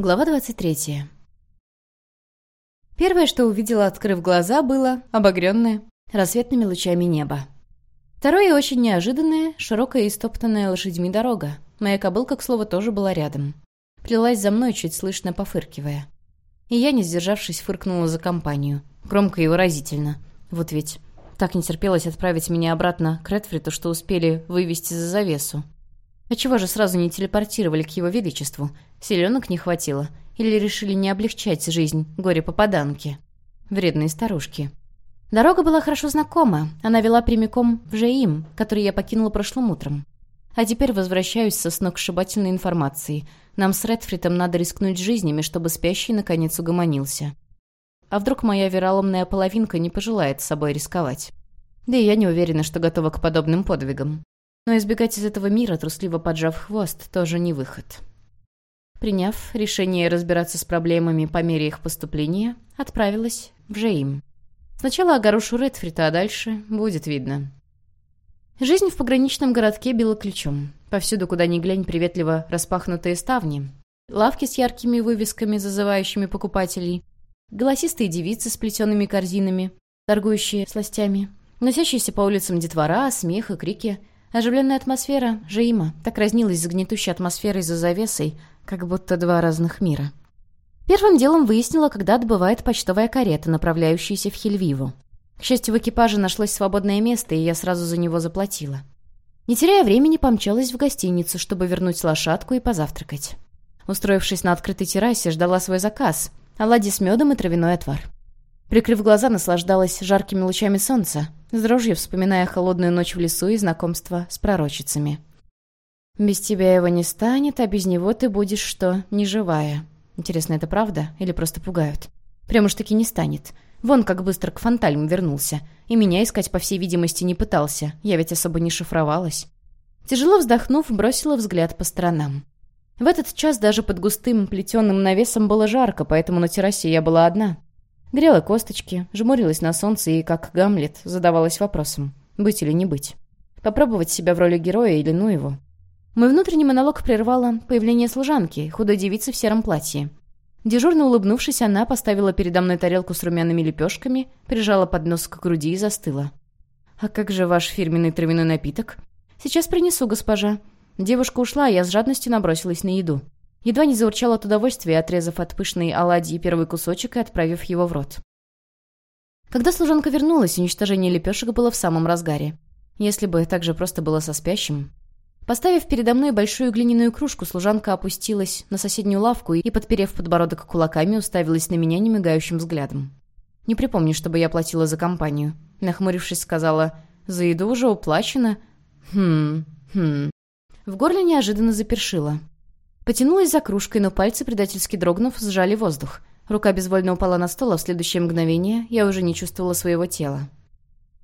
Глава 23. Первое, что увидела, открыв глаза, было обогренное рассветными лучами небо. Второе, очень неожиданное, широкая и стоптанная лошадьми дорога. Моя кобылка, к слову, тоже была рядом. Плелась за мной, чуть слышно пофыркивая. И я, не сдержавшись, фыркнула за компанию. Громко и выразительно. Вот ведь так не терпелось отправить меня обратно к Редфриту, что успели вывести за завесу. А чего же сразу не телепортировали к его величеству? Селенок не хватило? Или решили не облегчать жизнь горе-попаданки? Вредные старушки. Дорога была хорошо знакома. Она вела прямиком в Жеим, который я покинула прошлым утром. А теперь возвращаюсь со сногсшибательной информацией. Нам с Редфритом надо рискнуть жизнями, чтобы спящий наконец угомонился. А вдруг моя вероломная половинка не пожелает с собой рисковать? Да и я не уверена, что готова к подобным подвигам. Но избегать из этого мира, трусливо поджав хвост, тоже не выход. Приняв решение разбираться с проблемами по мере их поступления, отправилась в Жеим. Сначала огорошу Редфрита, а дальше будет видно. Жизнь в пограничном городке била ключом. Повсюду, куда ни глянь, приветливо распахнутые ставни. Лавки с яркими вывесками, зазывающими покупателей. Голосистые девицы с плетеными корзинами, торгующие сластями. Носящиеся по улицам детвора, смех и крики. Оживленная атмосфера Жейма так разнилась с гнетущей атмосферой за завесой, как будто два разных мира. Первым делом выяснила, когда отбывает почтовая карета, направляющаяся в Хельвиву. К счастью, в экипаже нашлось свободное место, и я сразу за него заплатила. Не теряя времени, помчалась в гостиницу, чтобы вернуть лошадку и позавтракать. Устроившись на открытой террасе, ждала свой заказ – оладьи с медом и травяной отвар. Прикрыв глаза, наслаждалась жаркими лучами солнца, с дрожью вспоминая холодную ночь в лесу и знакомство с пророчицами. «Без тебя его не станет, а без него ты будешь что, неживая». Интересно, это правда или просто пугают? Прям уж таки не станет. Вон как быстро к фантальм вернулся. И меня искать, по всей видимости, не пытался. Я ведь особо не шифровалась. Тяжело вздохнув, бросила взгляд по сторонам. В этот час даже под густым плетеным навесом было жарко, поэтому на террасе я была одна. Грела косточки, жмурилась на солнце и, как Гамлет, задавалась вопросом, быть или не быть. Попробовать себя в роли героя или ну его. Мой внутренний монолог прервало появление служанки, худой девицы в сером платье. Дежурно улыбнувшись, она поставила передо мной тарелку с румяными лепешками, прижала поднос к груди и застыла. «А как же ваш фирменный травяной напиток?» «Сейчас принесу, госпожа». Девушка ушла, а я с жадностью набросилась на еду. Едва не заурчал от удовольствия, отрезав от пышной оладьи первый кусочек и отправив его в рот. Когда служанка вернулась, уничтожение лепешек было в самом разгаре. Если бы так же просто было со спящим. Поставив передо мной большую глиняную кружку, служанка опустилась на соседнюю лавку и, подперев подбородок кулаками, уставилась на меня немигающим взглядом. «Не припомню, чтобы я платила за компанию». Нахмурившись, сказала, «За еду уже уплачено?» «Хм, хм». В горле неожиданно запершило. Потянулась за кружкой, но пальцы, предательски дрогнув, сжали воздух. Рука безвольно упала на стол, а в следующее мгновение я уже не чувствовала своего тела.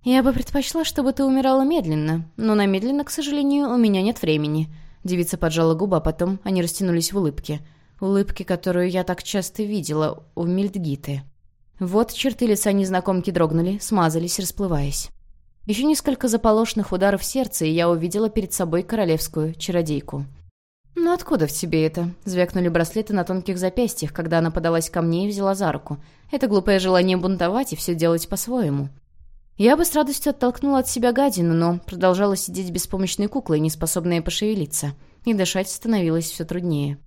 «Я бы предпочла, чтобы ты умирала медленно, но на медленно, к сожалению, у меня нет времени». Девица поджала губы, а потом они растянулись в улыбке. Улыбки, которую я так часто видела у Мильдгиты. Вот черты лица незнакомки дрогнули, смазались, расплываясь. Еще несколько заполошных ударов сердца, и я увидела перед собой королевскую чародейку. «Ну откуда в тебе это?» — звякнули браслеты на тонких запястьях, когда она подалась ко мне и взяла за руку. Это глупое желание бунтовать и все делать по-своему. Я бы с радостью оттолкнула от себя гадину, но продолжала сидеть беспомощной куклой, не способная пошевелиться. И дышать становилось все труднее.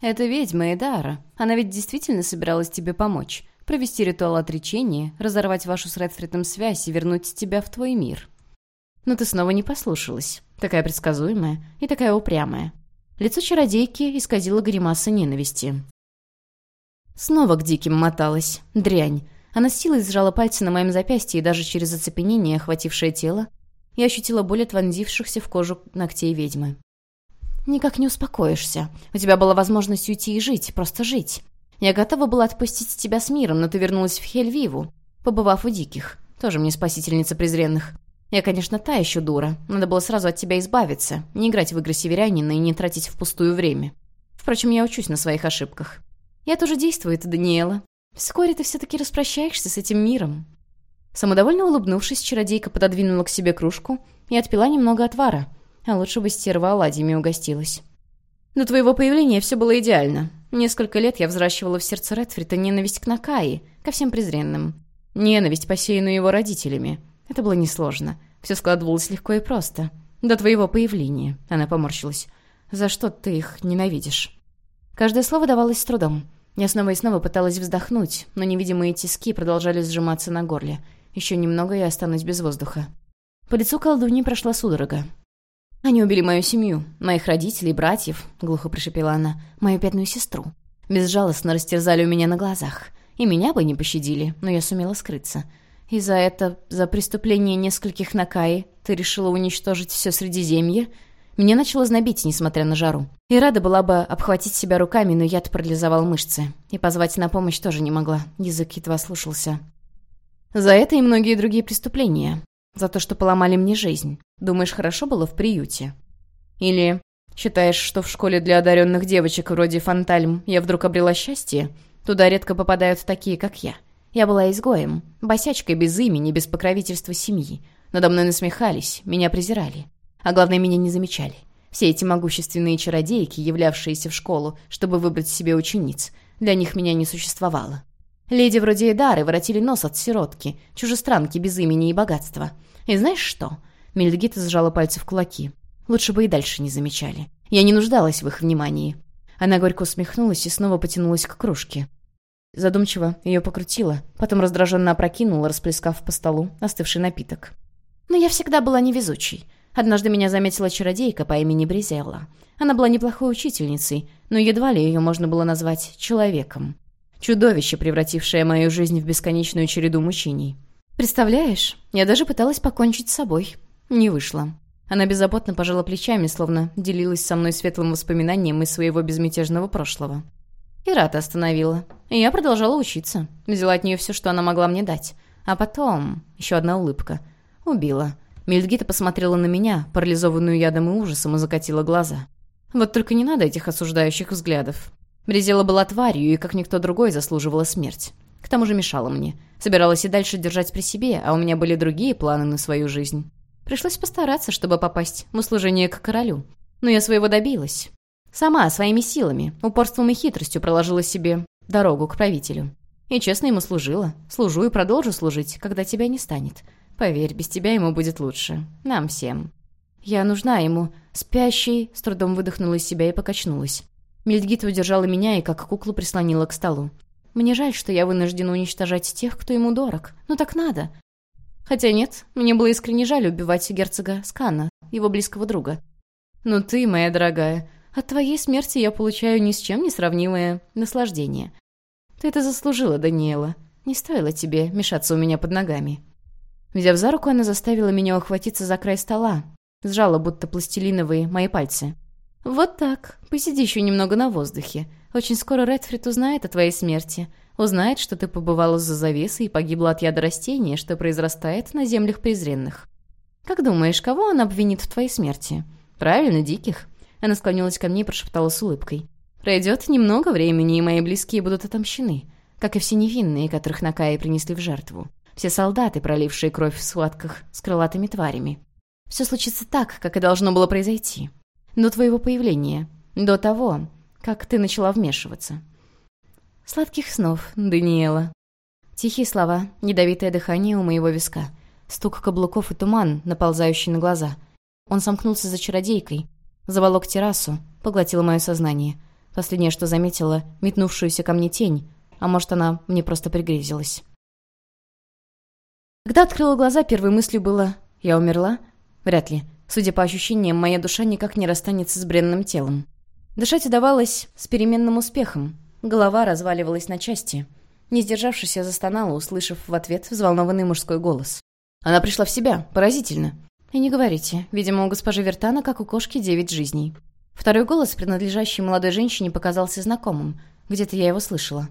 «Это ведьма Эдара. Она ведь действительно собиралась тебе помочь. Провести ритуал отречения, разорвать вашу с Редфридом связь и вернуть тебя в твой мир». Но ты снова не послушалась. Такая предсказуемая и такая упрямая. Лицо чародейки исказило гримаса ненависти. Снова к диким моталась. Дрянь. Она с силой сжала пальцы на моем запястье, и даже через оцепенение, охватившее тело, я ощутила боль от вонзившихся в кожу ногтей ведьмы. «Никак не успокоишься. У тебя была возможность уйти и жить, просто жить. Я готова была отпустить тебя с миром, но ты вернулась в Хельвиву, побывав у диких. Тоже мне спасительница презренных. Я, конечно, та еще дура. Надо было сразу от тебя избавиться, не играть в игры северянина и не тратить впустую время. Впрочем, я учусь на своих ошибках. Я тоже действую, это Даниэла. Вскоре ты все-таки распрощаешься с этим миром». Самодовольно улыбнувшись, чародейка пододвинула к себе кружку и отпила немного отвара, а лучше бы стерва оладьями угостилась. «До твоего появления все было идеально. Несколько лет я взращивала в сердце Редфрита ненависть к Накаи, ко всем презренным. Ненависть, посеянную его родителями. Это было несложно. Все складывалось легко и просто. До твоего появления. Она поморщилась. За что ты их ненавидишь? Каждое слово давалось с трудом. Я снова и снова пыталась вздохнуть, но невидимые тиски продолжали сжиматься на горле. Еще немного, и останусь без воздуха. По лицу колдуньи прошла судорога. «Они убили мою семью, моих родителей, братьев», — глухо прошепела она, — «мою бедную сестру. Безжалостно растерзали у меня на глазах. И меня бы не пощадили, но я сумела скрыться. И за это, за преступление нескольких Накаи, ты решила уничтожить все Средиземье?» Меня начало знобить, несмотря на жару. И рада была бы обхватить себя руками, но яд парализовал мышцы. И позвать на помощь тоже не могла. Язык едва слушался. За это и многие другие преступления. За то, что поломали мне жизнь. Думаешь, хорошо было в приюте? Или считаешь, что в школе для одаренных девочек вроде Фантальм я вдруг обрела счастье? Туда редко попадают такие, как я. Я была изгоем, босячкой без имени, без покровительства семьи. Надо мной насмехались, меня презирали. А главное, меня не замечали. Все эти могущественные чародейки, являвшиеся в школу, чтобы выбрать себе учениц, для них меня не существовало. Леди вроде Эдары воротили нос от сиротки, чужестранки без имени и богатства. И знаешь что? Мельдгита сжала пальцы в кулаки. Лучше бы и дальше не замечали. Я не нуждалась в их внимании. Она горько усмехнулась и снова потянулась к кружке. Задумчиво ее покрутила, потом раздраженно опрокинула, расплескав по столу остывший напиток. Но я всегда была невезучей. Однажды меня заметила чародейка по имени Бризелла. Она была неплохой учительницей, но едва ли ее можно было назвать человеком. Чудовище, превратившее мою жизнь в бесконечную череду мучений. Представляешь, я даже пыталась покончить с собой. Не вышло. Она беззаботно пожала плечами, словно делилась со мной светлым воспоминанием из своего безмятежного прошлого. И Рата остановила. И я продолжала учиться. Взяла от нее все, что она могла мне дать. А потом... Еще одна улыбка. Убила. Мельдгита посмотрела на меня, парализованную ядом и ужасом, и закатила глаза. Вот только не надо этих осуждающих взглядов. Брезела была тварью и, как никто другой, заслуживала смерть. К тому же мешала мне. Собиралась и дальше держать при себе, а у меня были другие планы на свою жизнь. Пришлось постараться, чтобы попасть в услужение к королю. Но я своего добилась. Сама, своими силами, упорством и хитростью проложила себе дорогу к правителю. И честно ему служила. Служу и продолжу служить, когда тебя не станет. Поверь, без тебя ему будет лучше. Нам всем. Я нужна ему. Спящий, с трудом выдохнула из себя и покачнулась. Мельдгита удержала меня и как куклу прислонила к столу. Мне жаль, что я вынуждена уничтожать тех, кто ему дорог. Но так надо. Хотя нет, мне было искренне жаль убивать герцога Скана, его близкого друга. Но ты, моя дорогая, от твоей смерти я получаю ни с чем не сравнимое наслаждение. Ты это заслужила, Даниэла. Не стоило тебе мешаться у меня под ногами. Взяв за руку, она заставила меня ухватиться за край стола. Сжала, будто пластилиновые, мои пальцы. «Вот так. Посиди еще немного на воздухе. Очень скоро Редфрид узнает о твоей смерти. Узнает, что ты побывала за завесой и погибла от яда растения, что произрастает на землях презренных. Как думаешь, кого он обвинит в твоей смерти? Правильно, диких». Она склонилась ко мне и прошептала с улыбкой. «Пройдет немного времени, и мои близкие будут отомщены, как и все невинные, которых Накаи принесли в жертву все солдаты, пролившие кровь в схватках с крылатыми тварями. Все случится так, как и должно было произойти. До твоего появления, до того, как ты начала вмешиваться. Сладких снов, Даниэла. Тихие слова, ядовитое дыхание у моего виска, стук каблуков и туман, наползающий на глаза. Он сомкнулся за чародейкой, заволок террасу, поглотил мое сознание. Последнее, что заметила, метнувшуюся ко мне тень, а может, она мне просто пригрезилась. Когда открыла глаза, первой мыслью было «Я умерла?» Вряд ли. Судя по ощущениям, моя душа никак не расстанется с бренным телом. Дышать удавалось с переменным успехом. Голова разваливалась на части. Не сдержавшись, я застонала, услышав в ответ взволнованный мужской голос. Она пришла в себя. Поразительно. И не говорите. Видимо, у госпожи Вертана, как у кошки, девять жизней. Второй голос, принадлежащий молодой женщине, показался знакомым. Где-то я его слышала.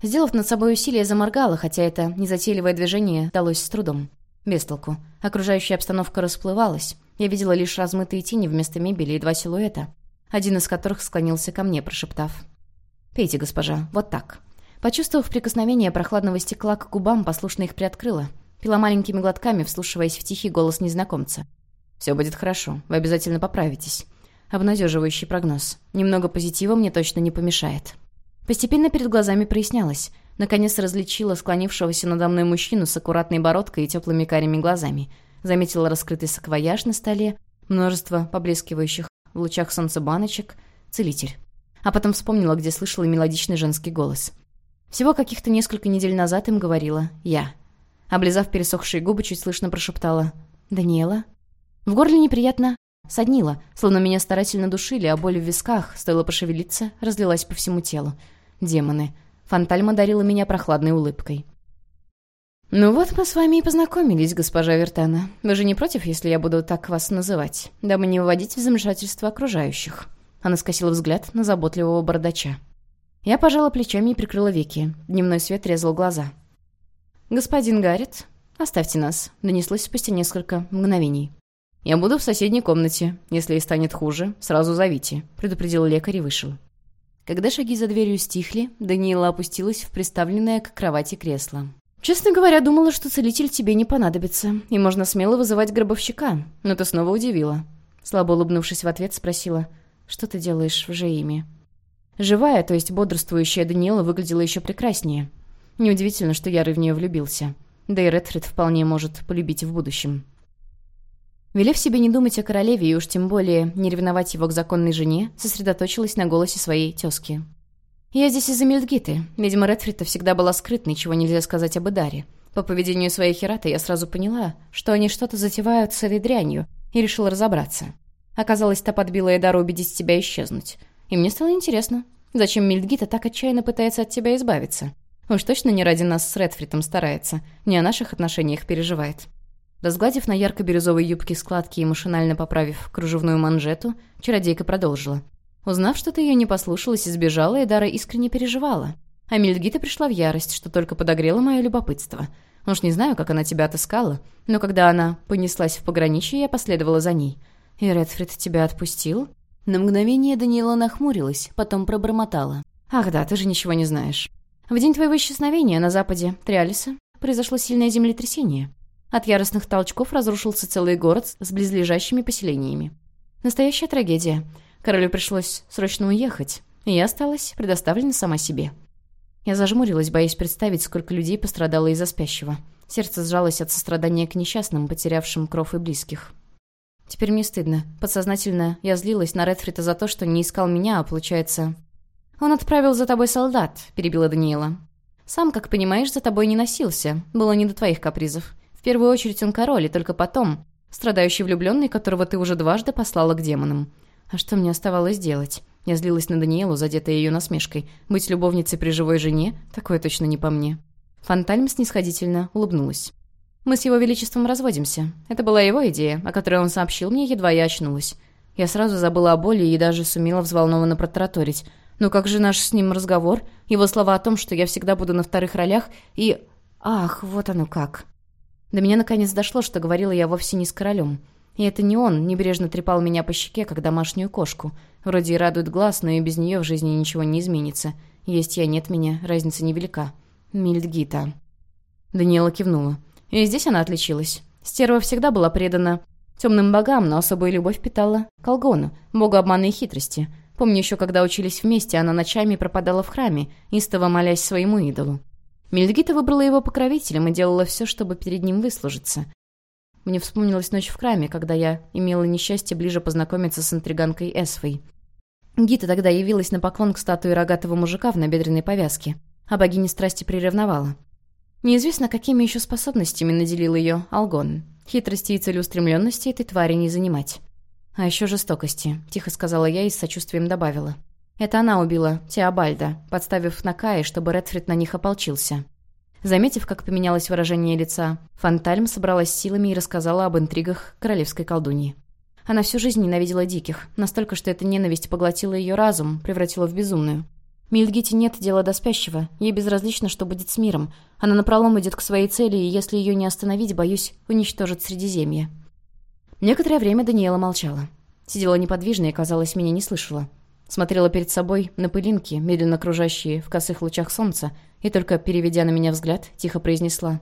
Сделав над собой усилие, заморгала, хотя это незатейливое движение далось с трудом. Без толку. Окружающая обстановка расплывалась. Я видела лишь размытые тени вместо мебели и два силуэта, один из которых склонился ко мне, прошептав. «Пейте, госпожа, вот так». Почувствовав прикосновение прохладного стекла к губам, послушно их приоткрыла. Пила маленькими глотками, вслушиваясь в тихий голос незнакомца. «Все будет хорошо. Вы обязательно поправитесь». Обнадеживающий прогноз. Немного позитива мне точно не помешает. Постепенно перед глазами прояснялось. Наконец различила склонившегося надо мной мужчину с аккуратной бородкой и теплыми карими глазами. Заметила раскрытый саквояж на столе, множество поблескивающих в лучах солнца баночек. Целитель. А потом вспомнила, где слышала мелодичный женский голос. Всего каких-то несколько недель назад им говорила «я». Облизав пересохшие губы, чуть слышно прошептала «Даниэла». В горле неприятно соднило, словно меня старательно душили, а боль в висках, стоило пошевелиться, разлилась по всему телу. Демоны. Фантальма дарила меня прохладной улыбкой. «Ну вот мы с вами и познакомились, госпожа Вертана. Вы же не против, если я буду так вас называть, дабы не выводить в замешательство окружающих?» Она скосила взгляд на заботливого бородача. Я пожала плечами и прикрыла веки. Дневной свет резал глаза. «Господин Гаррет, оставьте нас», — донеслось спустя несколько мгновений. «Я буду в соседней комнате. Если ей станет хуже, сразу зовите», — предупредил лекарь и вышел. Когда шаги за дверью стихли, Даниэла опустилась в приставленное к кровати кресло. «Честно говоря, думала, что целитель тебе не понадобится, и можно смело вызывать гробовщика, но ты снова удивила». Слабо улыбнувшись в ответ, спросила, «Что ты делаешь в Жеиме?» Живая, то есть бодрствующая Даниэла выглядела еще прекраснее. Неудивительно, что Ярый в нее влюбился. Да и Редфрид вполне может полюбить в будущем. Велев себе не думать о королеве и уж тем более не ревновать его к законной жене, сосредоточилась на голосе своей тезки. «Я здесь из-за Мельдгиты. Видимо, Редфрида всегда была скрытной, чего нельзя сказать об Идаре. По поведению своей Хераты я сразу поняла, что они что-то затевают с этой дрянью, и решила разобраться. Оказалось, та подбила Эдару убедить тебя исчезнуть. И мне стало интересно, зачем Мельдгита так отчаянно пытается от тебя избавиться? Уж точно не ради нас с Редфритом старается, не о наших отношениях переживает. Разгладив на ярко-бирюзовой юбке складки и машинально поправив кружевную манжету, чародейка продолжила. Узнав, что ты ее не послушалась и сбежала, Эдара искренне переживала. А Мельдгита пришла в ярость, что только подогрело мое любопытство. Уж не знаю, как она тебя отыскала, но когда она понеслась в пограничье, я последовала за ней. «И Редфрид тебя отпустил?» На мгновение Даниэла нахмурилась, потом пробормотала. «Ах да, ты же ничего не знаешь. В день твоего исчезновения на западе Триалиса произошло сильное землетрясение. От яростных толчков разрушился целый город с близлежащими поселениями. Настоящая трагедия. Королю пришлось срочно уехать, и я осталась предоставлена сама себе. Я зажмурилась, боясь представить, сколько людей пострадало из-за спящего. Сердце сжалось от сострадания к несчастным, потерявшим кров и близких. Теперь мне стыдно. Подсознательно я злилась на Редфрита за то, что не искал меня, а получается, «Он отправил за тобой солдат», — перебила Даниэла. «Сам, как понимаешь, за тобой не носился. Было не до твоих капризов. В первую очередь он король, и только потом. Страдающий влюбленный, которого ты уже дважды послала к демонам. А что мне оставалось делать?» Я злилась на Даниэлу, задетая ее насмешкой. «Быть любовницей при живой жене? Такое точно не по мне». Фантальм снисходительно улыбнулась. «Мы с его величеством разводимся. Это была его идея, о которой он сообщил мне, едва я очнулась. Я сразу забыла о боли и даже сумела взволнованно протараторить. Но как же наш с ним разговор? Его слова о том, что я всегда буду на вторых ролях и... Ах, вот оно как. До меня наконец дошло, что говорила я вовсе не с королем. И это не он небрежно трепал меня по щеке, как домашнюю кошку. Вроде и радует глаз, но и без нее в жизни ничего не изменится. Есть я, нет меня, разница невелика. Мильдгита. Даниэла кивнула. И здесь она отличилась. Стерва всегда была предана темным богам, но особую любовь питала Колгону, богу обмана и хитрости. Помню еще, когда учились вместе, она ночами пропадала в храме, истово молясь своему идолу. Мельдгита выбрала его покровителем и делала все, чтобы перед ним выслужиться. Мне вспомнилась ночь в храме, когда я имела несчастье ближе познакомиться с интриганкой Эсфой. Гита тогда явилась на поклон к статуе рогатого мужика в набедренной повязке, а богиня страсти приревновала. Неизвестно, какими еще способностями наделил ее Алгон. Хитрости и целеустремленности этой твари не занимать. «А еще жестокости», — тихо сказала я и с сочувствием добавила. «Это она убила Теобальда, подставив на Кае, чтобы Редфрид на них ополчился». Заметив, как поменялось выражение лица, Фантальм собралась силами и рассказала об интригах королевской колдуньи. Она всю жизнь ненавидела диких, настолько, что эта ненависть поглотила ее разум, превратила в безумную. Мильдгите нет дела до спящего, ей безразлично, что будет с миром. Она напролом идет к своей цели, и если ее не остановить, боюсь, уничтожит Средиземье. Некоторое время Даниэла молчала. Сидела неподвижно и, казалось, меня не слышала. Смотрела перед собой на пылинки, медленно кружащие в косых лучах солнца, и только переведя на меня взгляд, тихо произнесла.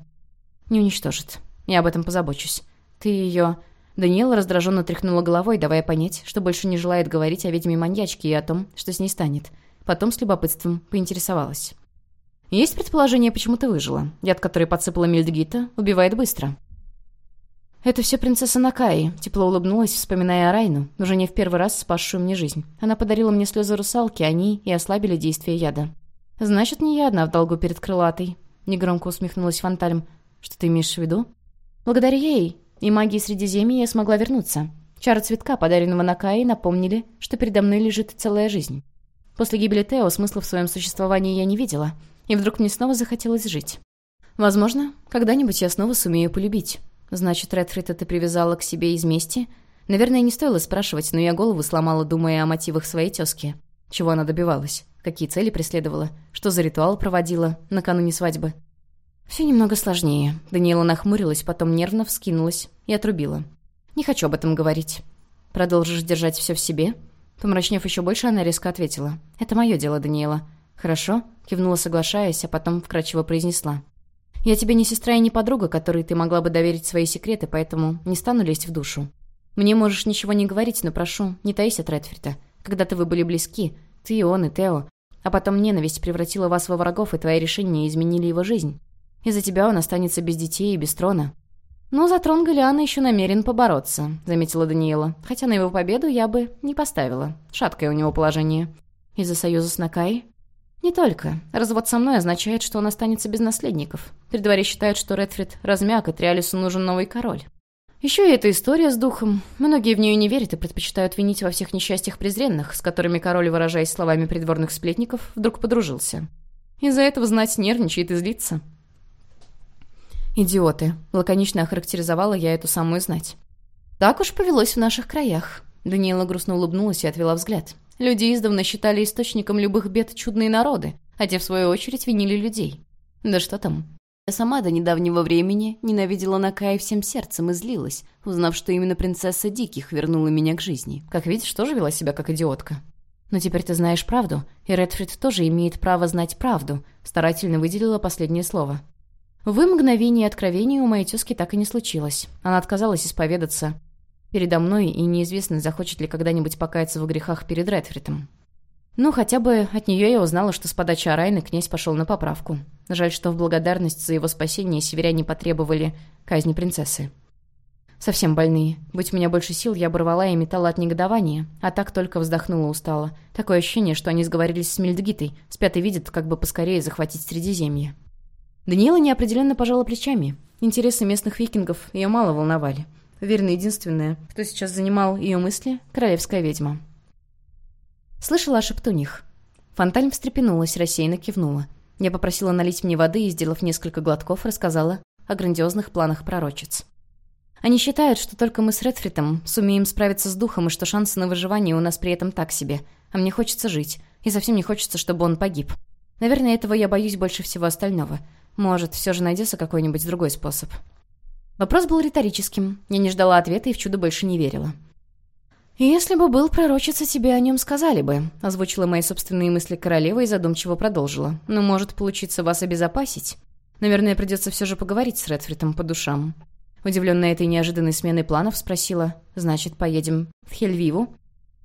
«Не уничтожит. Я об этом позабочусь. Ты ее...» Даниэла раздраженно тряхнула головой, давая понять, что больше не желает говорить о ведьме-маньячке и о том, что с ней станет. потом с любопытством поинтересовалась. «Есть предположение, почему ты выжила? Яд, который подсыпала Мильдгита, убивает быстро». «Это все принцесса Накаи», — тепло улыбнулась, вспоминая Арайну, уже не в первый раз спасшую мне жизнь. Она подарила мне слезы русалки, они и ослабили действие яда. «Значит, не я одна в долгу перед крылатой», — негромко усмехнулась Фантальм. «Что ты имеешь в виду?» «Благодаря ей и магии Средиземья я смогла вернуться. Чары цветка, подаренного Накаи, напомнили, что передо мной лежит целая жизнь. После гибели Тео смысла в своем существовании я не видела, и вдруг мне снова захотелось жить. Возможно, когда-нибудь я снова сумею полюбить». «Значит, Редфрида ты привязала к себе из мести?» Наверное, не стоило спрашивать, но я голову сломала, думая о мотивах своей тезки. Чего она добивалась? Какие цели преследовала? Что за ритуал проводила накануне свадьбы? Все немного сложнее. Даниэла нахмурилась, потом нервно вскинулась и отрубила. «Не хочу об этом говорить. Продолжишь держать все в себе?» Помрачнев еще больше, она резко ответила. «Это мое дело, Даниэла». «Хорошо», — кивнула, соглашаясь, а потом вкрадчиво произнесла. Я тебе не сестра и не подруга, которой ты могла бы доверить свои секреты, поэтому не стану лезть в душу. Мне можешь ничего не говорить, но прошу, не таись от Редфрита. Когда-то вы были близки, ты и он, и Тео. А потом ненависть превратила вас во врагов, и твои решения изменили его жизнь. Из-за тебя он останется без детей и без трона. «Ну, за трон Галиана еще намерен побороться», — заметила Даниэла. «Хотя на его победу я бы не поставила. Шаткое у него положение». «Из-за союза с Накай?» «Не только. Развод со мной означает, что он останется без наследников. При дворе считают, что Редфрид размяк, и Триалису нужен новый король. Еще и эта история с духом. Многие в нее не верят и предпочитают винить во всех несчастьях презренных, с которыми король, выражаясь словами придворных сплетников, вдруг подружился. Из-за этого знать нервничает и злится. «Идиоты», — лаконично охарактеризовала я эту самую знать. «Так уж повелось в наших краях». Даниэла грустно улыбнулась и отвела взгляд. Люди издавна считали источником любых бед чудные народы, а те, в свою очередь, винили людей. Да что там. Я сама до недавнего времени ненавидела Накай всем сердцем и злилась, узнав, что именно принцесса Диких вернула меня к жизни. Как видишь, тоже вела себя как идиотка. Но теперь ты знаешь правду, и Редфрид тоже имеет право знать правду, старательно выделила последнее слово. В мгновение откровения у моей тезки так и не случилось. Она отказалась исповедаться, передо мной, и неизвестно, захочет ли когда-нибудь покаяться в грехах перед Редфритом. Ну, хотя бы от нее я узнала, что с подачи Арайны князь пошел на поправку. Жаль, что в благодарность за его спасение северяне потребовали казни принцессы. Совсем больные. Будь у меня больше сил, я оборвала и металла от негодования, а так только вздохнула устало. Такое ощущение, что они сговорились с Мельдгитой, спят и видят, как бы поскорее захватить Средиземье. Даниэла неопределенно пожала плечами. Интересы местных викингов ее мало волновали. Верно, единственная, кто сейчас занимал ее мысли — королевская ведьма. Слышала о шептуньих. Фонталь встрепенулась, рассеянно кивнула. Я попросила налить мне воды и, сделав несколько глотков, рассказала о грандиозных планах пророчиц. Они считают, что только мы с Редфритом сумеем справиться с духом, и что шансы на выживание у нас при этом так себе. А мне хочется жить, и совсем не хочется, чтобы он погиб. Наверное, этого я боюсь больше всего остального. Может, все же найдется какой-нибудь другой способ. Вопрос был риторическим. Я не ждала ответа и в чудо больше не верила. «Если бы был пророчица, тебе о нем сказали бы», — озвучила мои собственные мысли королева и задумчиво продолжила. «Но может получиться вас обезопасить. Наверное, придется все же поговорить с Редфритом по душам». Удивленная этой неожиданной сменой планов, спросила, «Значит, поедем в Хельвиву?»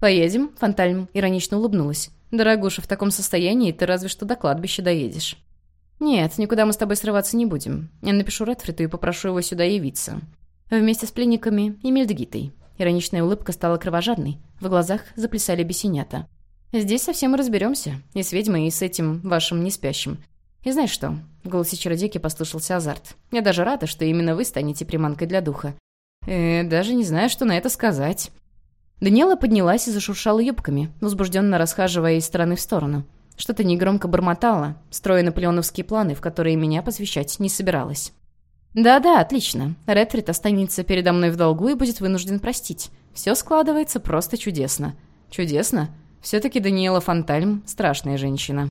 «Поедем», — Фонтальм иронично улыбнулась. «Дорогуша, в таком состоянии ты разве что до кладбища доедешь». «Нет, никуда мы с тобой срываться не будем. Я напишу Редфриту и попрошу его сюда явиться. Вместе с пленниками и Мельдгитой». Ироничная улыбка стала кровожадной. В глазах заплясали бесенята. «Здесь совсем разберемся. И с ведьмой, и с этим вашим неспящим. И знаешь что?» В голосе чародейки послышался азарт. «Я даже рада, что именно вы станете приманкой для духа. Э, даже не знаю, что на это сказать». Даниэла поднялась и зашуршала юбками, возбужденно расхаживая из стороны в сторону. Что-то негромко бормотало, строя наполеоновские планы, в которые меня посвящать не собиралась. «Да-да, отлично. Ретрит останется передо мной в долгу и будет вынужден простить. Все складывается просто чудесно». «Чудесно? Все-таки Даниэла Фонтальм — страшная женщина».